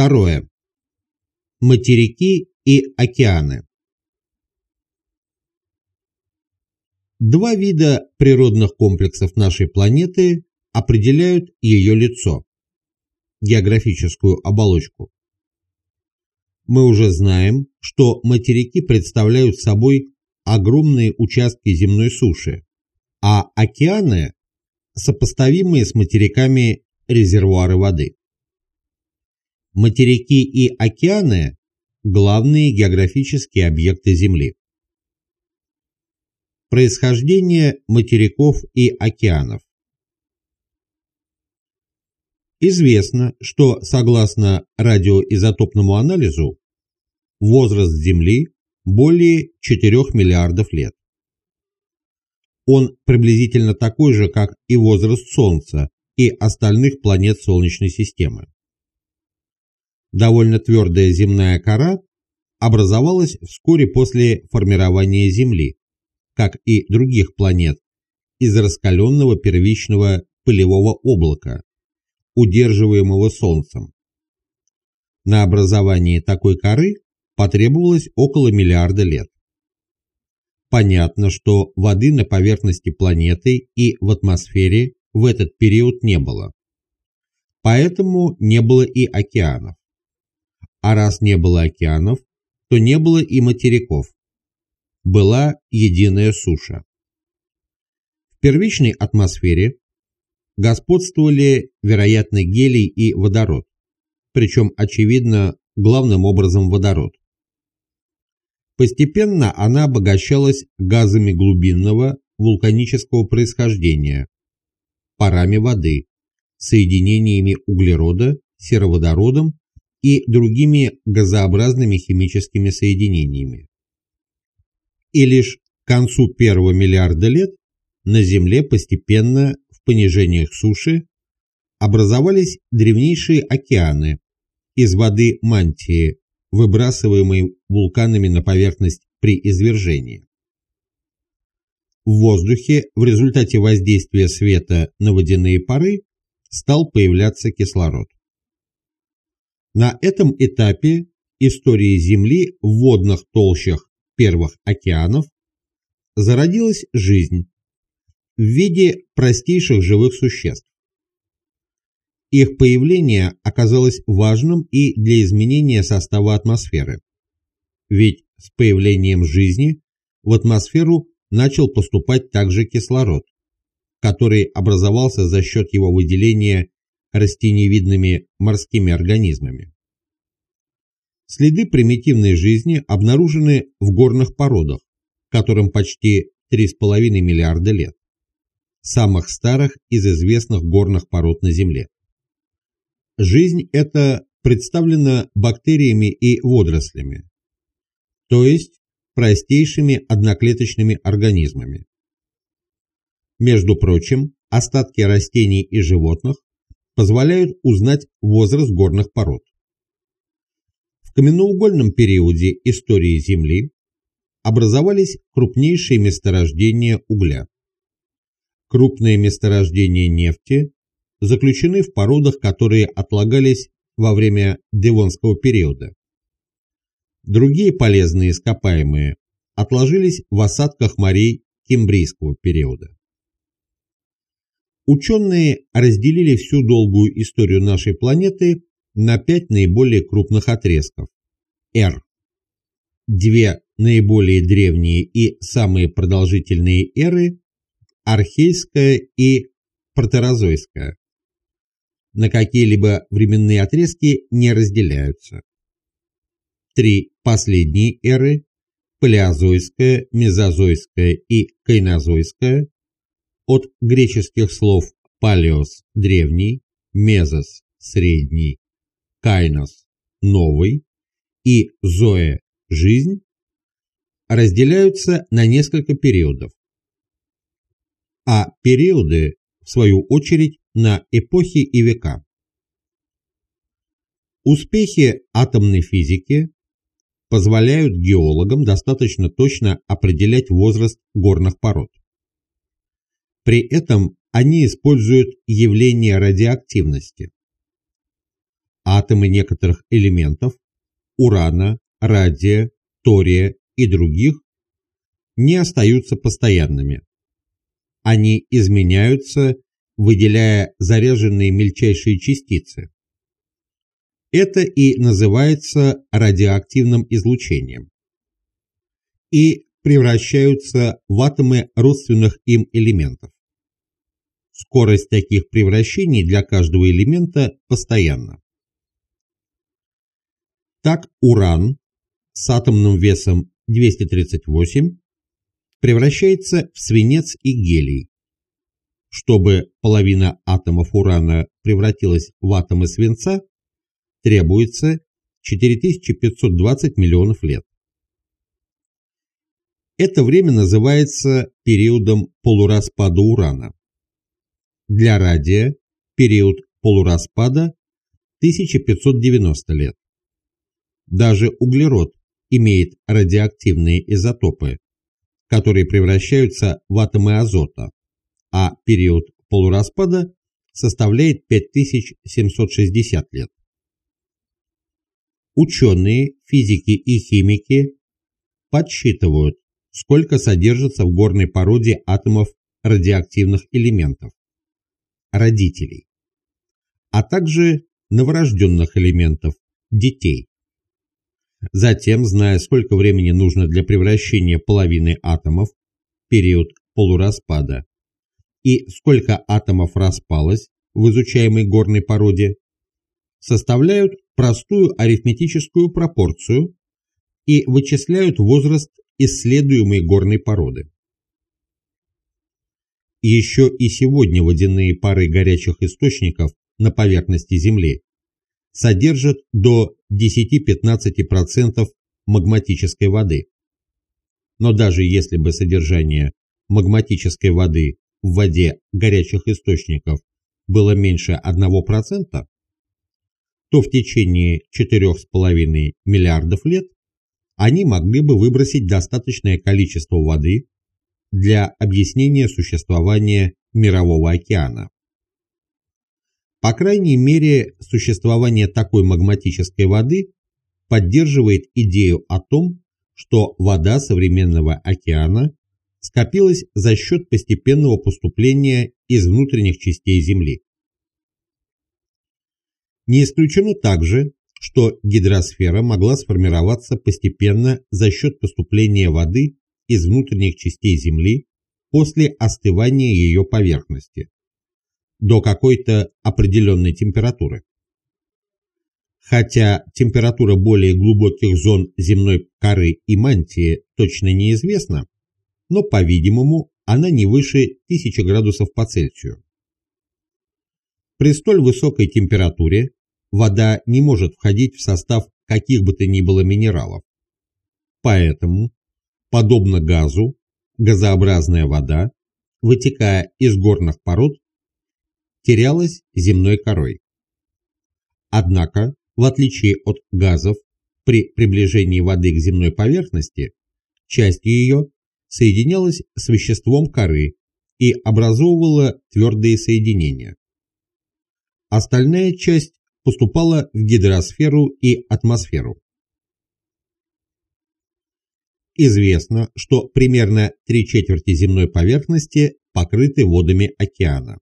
Второе. Материки и океаны. Два вида природных комплексов нашей планеты определяют ее лицо, географическую оболочку. Мы уже знаем, что материки представляют собой огромные участки земной суши, а океаны – сопоставимые с материками резервуары воды. Материки и океаны – главные географические объекты Земли. Происхождение материков и океанов. Известно, что согласно радиоизотопному анализу возраст Земли более 4 миллиардов лет. Он приблизительно такой же, как и возраст Солнца и остальных планет Солнечной системы. Довольно твердая земная кора образовалась вскоре после формирования Земли, как и других планет, из раскаленного первичного пылевого облака, удерживаемого Солнцем. На образование такой коры потребовалось около миллиарда лет. Понятно, что воды на поверхности планеты и в атмосфере в этот период не было. Поэтому не было и океанов. А раз не было океанов, то не было и материков. Была единая суша. В первичной атмосфере господствовали, вероятно, гелий и водород, причем, очевидно, главным образом водород. Постепенно она обогащалась газами глубинного вулканического происхождения, парами воды, соединениями углерода, сероводородом и другими газообразными химическими соединениями. И лишь к концу первого миллиарда лет на Земле постепенно в понижениях суши образовались древнейшие океаны из воды мантии, выбрасываемой вулканами на поверхность при извержении. В воздухе в результате воздействия света на водяные пары стал появляться кислород. На этом этапе истории Земли в водных толщах первых океанов зародилась жизнь в виде простейших живых существ. Их появление оказалось важным и для изменения состава атмосферы. Ведь с появлением жизни в атмосферу начал поступать также кислород, который образовался за счет его выделения растениевидными морскими организмами. Следы примитивной жизни обнаружены в горных породах, которым почти 3,5 миллиарда лет самых старых из известных горных пород на Земле. Жизнь эта представлена бактериями и водорослями, то есть простейшими одноклеточными организмами. Между прочим, остатки растений и животных позволяют узнать возраст горных пород. В каменноугольном периоде истории Земли образовались крупнейшие месторождения угля крупные месторождения нефти заключены в породах, которые отлагались во время Девонского периода. Другие полезные ископаемые отложились в осадках морей Кембрийского периода. Ученые разделили всю долгую историю нашей планеты на пять наиболее крупных отрезков – R. Две наиболее древние и самые продолжительные эры архейская и протерозойская. На какие-либо временные отрезки не разделяются. Три последние эры – палеозойская, мезозойская и кайнозойская – от греческих слов «палеос» – древний, «мезос» – средний, «кайнос» – новый и «зоэ» – жизнь – разделяются на несколько периодов а периоды, в свою очередь, на эпохи и века. Успехи атомной физики позволяют геологам достаточно точно определять возраст горных пород. При этом они используют явление радиоактивности. атомы некоторых элементов – урана, радия, тория и других – не остаются постоянными. Они изменяются, выделяя заряженные мельчайшие частицы. Это и называется радиоактивным излучением. И превращаются в атомы родственных им элементов. Скорость таких превращений для каждого элемента постоянна. Так уран с атомным весом 238 превращается в свинец и гелий. Чтобы половина атомов урана превратилась в атомы свинца, требуется 4520 миллионов лет. Это время называется периодом полураспада урана. Для радия период полураспада 1590 лет. Даже углерод имеет радиоактивные изотопы, которые превращаются в атомы азота, а период полураспада составляет 5760 лет. Ученые, физики и химики подсчитывают, сколько содержится в горной породе атомов радиоактивных элементов, родителей, а также новорожденных элементов, детей. Затем, зная, сколько времени нужно для превращения половины атомов, период полураспада, и сколько атомов распалось в изучаемой горной породе, составляют простую арифметическую пропорцию и вычисляют возраст исследуемой горной породы. Еще и сегодня водяные пары горячих источников на поверхности Земли содержат до 10-15% магматической воды. Но даже если бы содержание магматической воды в воде горячих источников было меньше 1%, то в течение 4,5 миллиардов лет они могли бы выбросить достаточное количество воды для объяснения существования Мирового океана. По крайней мере, существование такой магматической воды поддерживает идею о том, что вода современного океана скопилась за счет постепенного поступления из внутренних частей Земли. Не исключено также, что гидросфера могла сформироваться постепенно за счет поступления воды из внутренних частей Земли после остывания ее поверхности до какой-то определенной температуры. Хотя температура более глубоких зон земной коры и мантии точно неизвестна, но, по-видимому, она не выше 1000 градусов по Цельсию. При столь высокой температуре вода не может входить в состав каких бы то ни было минералов. Поэтому, подобно газу, газообразная вода, вытекая из горных пород, терялась земной корой. Однако, в отличие от газов, при приближении воды к земной поверхности, часть ее соединялась с веществом коры и образовывала твердые соединения. Остальная часть поступала в гидросферу и атмосферу. Известно, что примерно три четверти земной поверхности покрыты водами океана.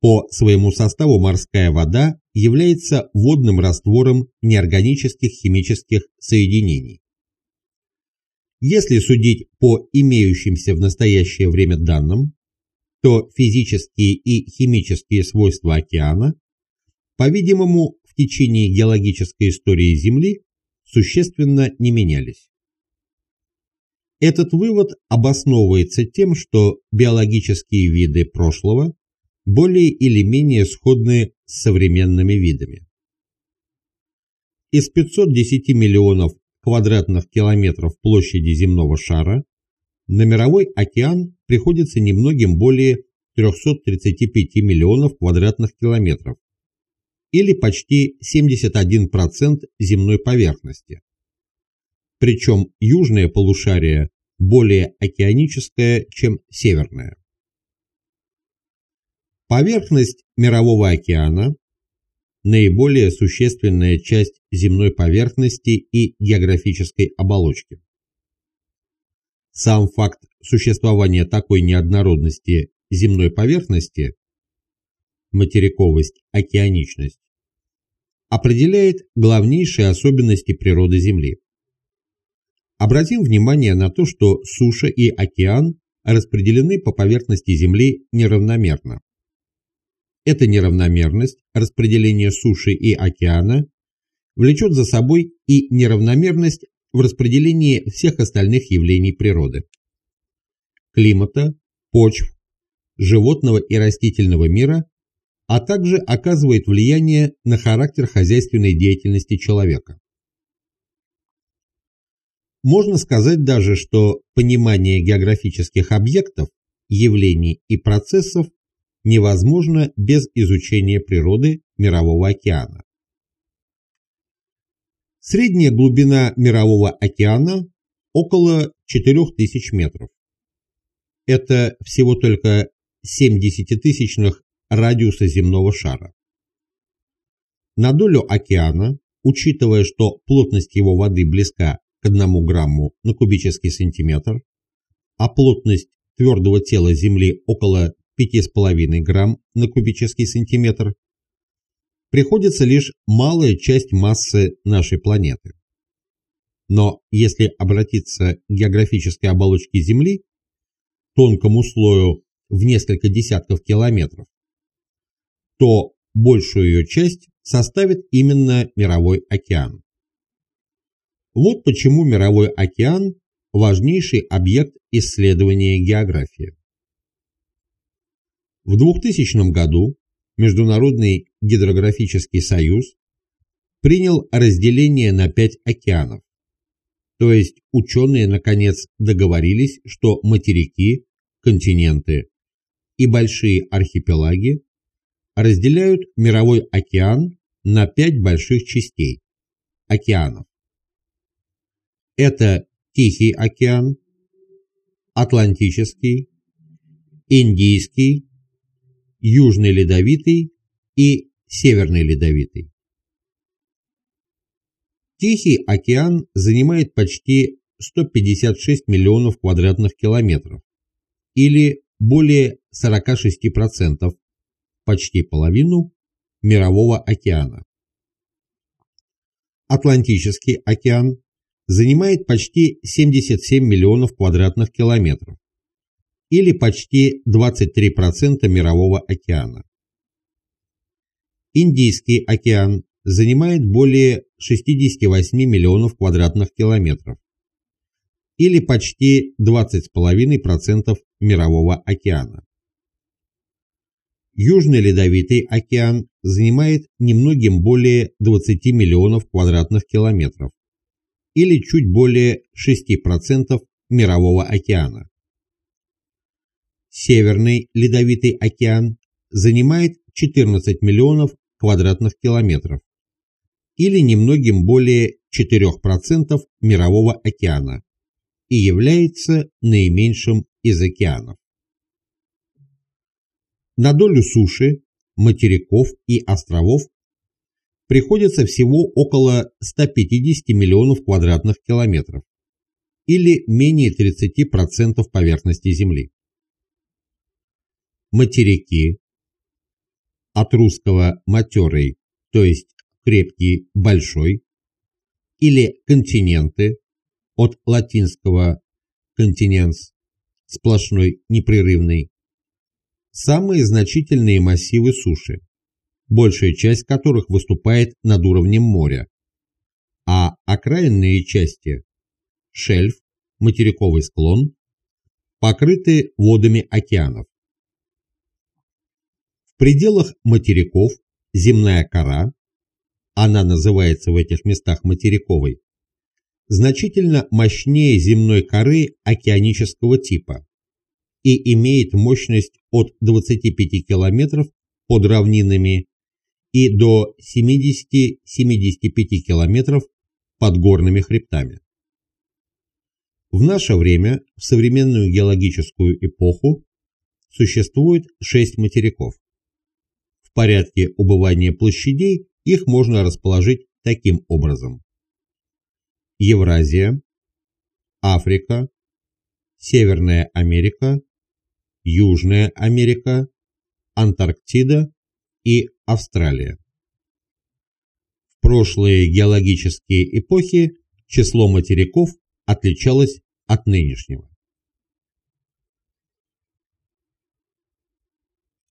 По своему составу морская вода является водным раствором неорганических химических соединений. Если судить по имеющимся в настоящее время данным, то физические и химические свойства океана по-видимому, в течение геологической истории Земли существенно не менялись. Этот вывод обосновывается тем, что биологические виды прошлого более или менее сходны с современными видами. Из 510 миллионов квадратных километров площади земного шара на мировой океан приходится немногим более 335 миллионов квадратных километров, или почти 71% земной поверхности. Причем южное полушарие более океаническое, чем северное. Поверхность Мирового океана наиболее существенная часть земной поверхности и географической оболочки. Сам факт существования такой неоднородности земной поверхности, материковость, океаничность, определяет главнейшие особенности природы Земли. Обратим внимание на то, что суша и океан распределены по поверхности Земли неравномерно. Эта неравномерность распределения суши и океана влечет за собой и неравномерность в распределении всех остальных явлений природы. Климата, почв, животного и растительного мира, а также оказывает влияние на характер хозяйственной деятельности человека. Можно сказать даже, что понимание географических объектов, явлений и процессов невозможно без изучения природы Мирового океана. Средняя глубина Мирового океана около 4000 метров. Это всего только 7 десятитысячных радиуса земного шара. На долю океана, учитывая, что плотность его воды близка к 1 грамму на кубический сантиметр, а плотность твердого тела Земли около 5,5 грамм на кубический сантиметр, приходится лишь малая часть массы нашей планеты. Но если обратиться к географической оболочке Земли, тонкому слою в несколько десятков километров, то большую ее часть составит именно мировой океан. Вот почему мировой океан – важнейший объект исследования географии. В 2000 году Международный гидрографический союз принял разделение на пять океанов, то есть ученые наконец договорились, что материки, континенты и большие архипелаги разделяют мировой океан на пять больших частей – океанов. Это Тихий океан, Атлантический, Индийский, Южный Ледовитый и Северный Ледовитый. Тихий океан занимает почти 156 миллионов квадратных километров или более 46%, почти половину Мирового океана. Атлантический океан занимает почти 77 миллионов квадратных километров, или почти 23% мирового океана. Индийский океан занимает более 68 миллионов квадратных километров, или почти 20,5% мирового океана. Южный Ледовитый океан занимает немногим более 20 миллионов квадратных километров, или чуть более 6% Мирового океана. Северный Ледовитый океан занимает 14 миллионов квадратных километров, или немногим более 4% Мирового океана, и является наименьшим из океанов. На долю суши, материков и островов приходится всего около 150 миллионов квадратных километров, или менее 30% поверхности Земли. Материки, от русского «матерый», то есть крепкий, большой, или континенты, от латинского «континенс», сплошной, непрерывный, самые значительные массивы суши, большая часть которых выступает над уровнем моря, а окраинные части – шельф, материковый склон – покрыты водами океанов. В пределах материков земная кора, она называется в этих местах материковой, значительно мощнее земной коры океанического типа и имеет мощность от 25 км под равнинами и до 70-75 км под горными хребтами. В наше время, в современную геологическую эпоху, существует шесть материков. В порядке убывания площадей их можно расположить таким образом. Евразия, Африка, Северная Америка, Южная Америка, Антарктида и Австралия. В прошлые геологические эпохи число материков отличалось от нынешнего.